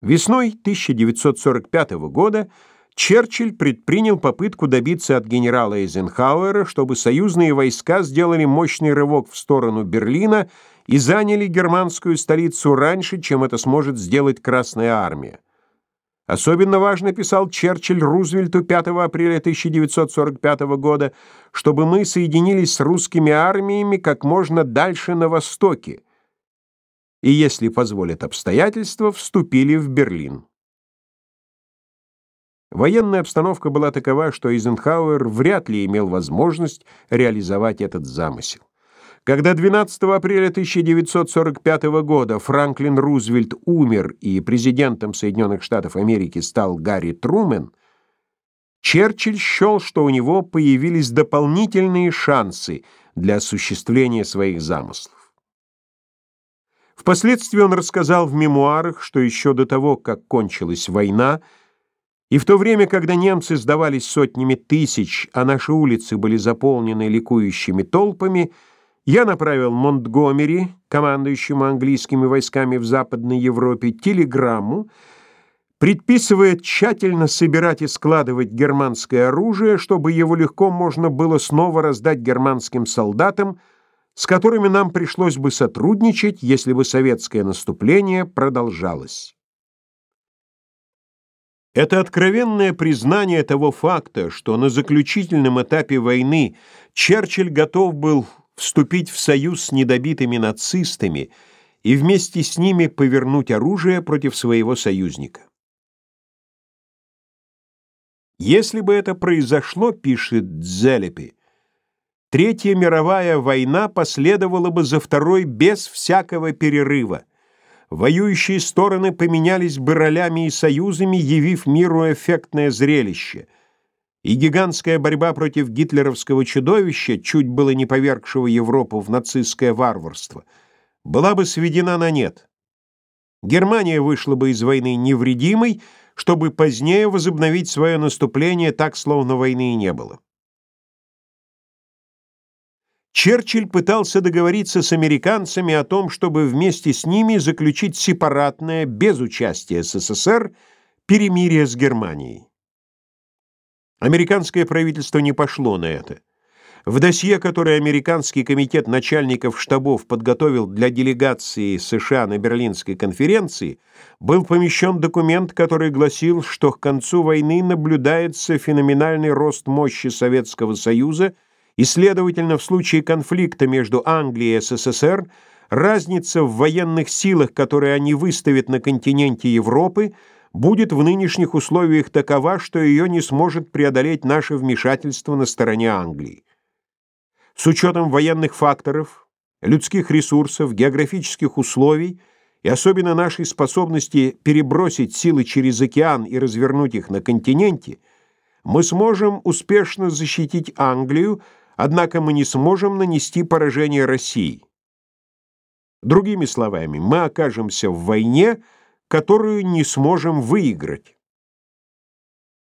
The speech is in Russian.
Весной 1945 года Черчилль предпринял попытку добиться от генерала Эйзенхауэра, чтобы союзные войска сделали мощный рывок в сторону Берлина и заняли германскую столицу раньше, чем это сможет сделать Красная армия. Особенно важно, писал Черчилль Рузвельту 5 апреля 1945 года, чтобы мы соединились с русскими армиями как можно дальше на востоке и, если позволят обстоятельства, вступили в Берлин. Военная обстановка была такова, что Эйзенхауэр вряд ли имел возможность реализовать этот замысел. Когда 12 апреля 1945 года Франклин Рузвельт умер и президентом Соединенных Штатов Америки стал Гарри Трумен, Черчилль счел, что у него появились дополнительные шансы для осуществления своих замыслов. Впоследствии он рассказал в мемуарах, что еще до того, как кончилась война, и в то время, когда немцы сдавались сотнями тысяч, а наши улицы были заполнены ликующими толпами, я направил Монтгомери, командующему английскими войсками в Западной Европе, телеграмму, предписывая тщательно собирать и складывать германское оружие, чтобы его легко можно было снова раздать германским солдатам, с которыми нам пришлось бы сотрудничать, если бы советское наступление продолжалось. Это откровенное признание того факта, что на заключительном этапе войны Черчилль готов был вступить в союз с недобитыми нацистами и вместе с ними повернуть оружие против своего союзника. Если бы это произошло, пишет Дзелепи, Третья мировая война последовала бы за второй без всякого перерыва. Воюющие стороны поменялись бы ролями и союзами, явив миру эффектное зрелище. И гигантская борьба против гитлеровского чудовища, чуть было не повергшего Европу в нацистское варварство, была бы сведена на нет. Германия вышла бы из войны невредимой, чтобы позднее возобновить свое наступление так, словно войны и не было. Черчилль пытался договориться с американцами о том, чтобы вместе с ними заключить сепаратное, без участия СССР, перемирие с Германией. Американское правительство не пошло на это. В досье, которое американский комитет начальников штабов подготовил для делегации США на Берлинской конференции, был помещен документ, который гласил, что к концу войны наблюдается феноменальный рост мощи Советского Союза – и, следовательно, в случае конфликта между Англией и СССР разница в военных силах, которые они выставят на континенте Европы, будет в нынешних условиях такова, что ее не сможет преодолеть наше вмешательство на стороне Англии. С учетом военных факторов, людских ресурсов, географических условий и особенно нашей способности перебросить силы через океан и развернуть их на континенте, мы сможем успешно защитить Англию, Однако мы не сможем нанести поражение России. Другими словами, мы окажемся в войне, которую не сможем выиграть.